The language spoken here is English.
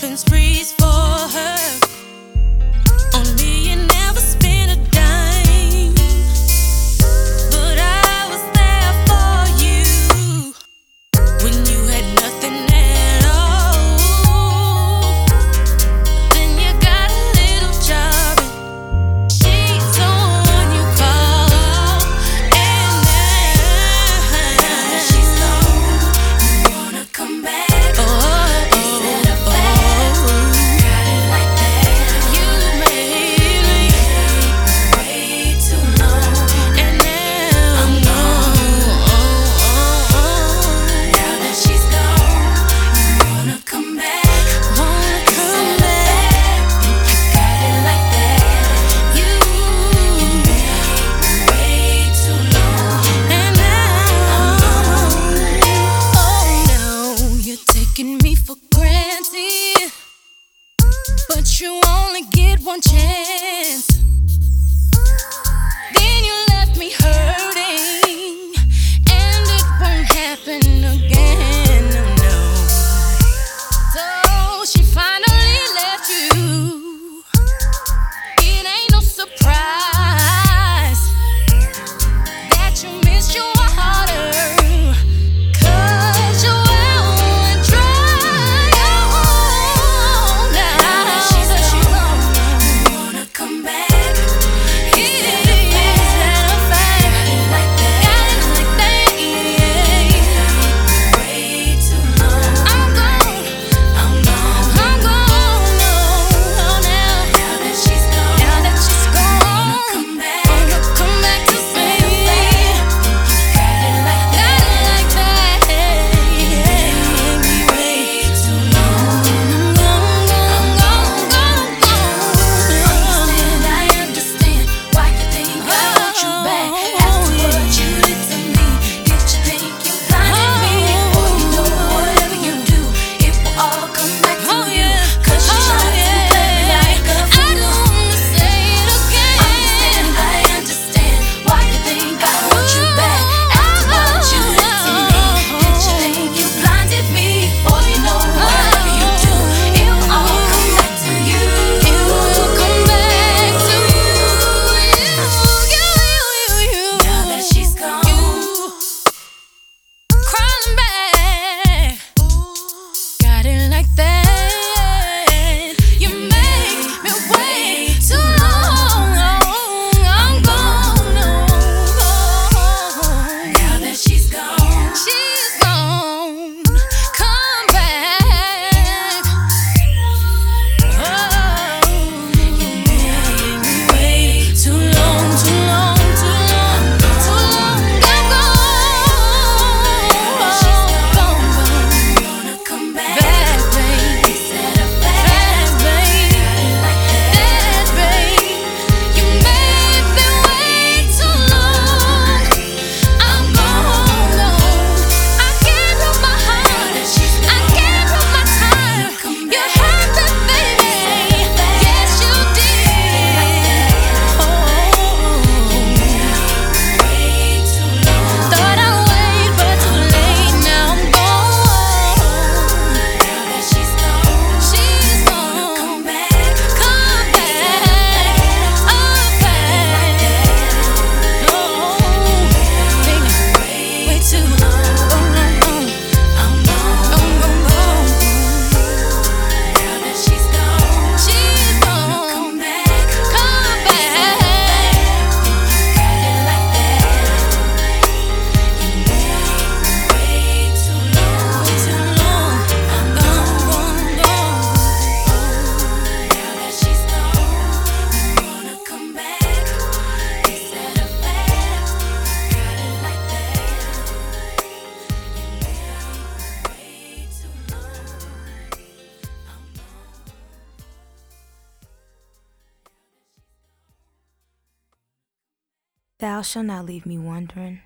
dolphins freeze. taking me for granted. But you only get one chance. Then you left me hurt. Thou shalt not leave me wondering.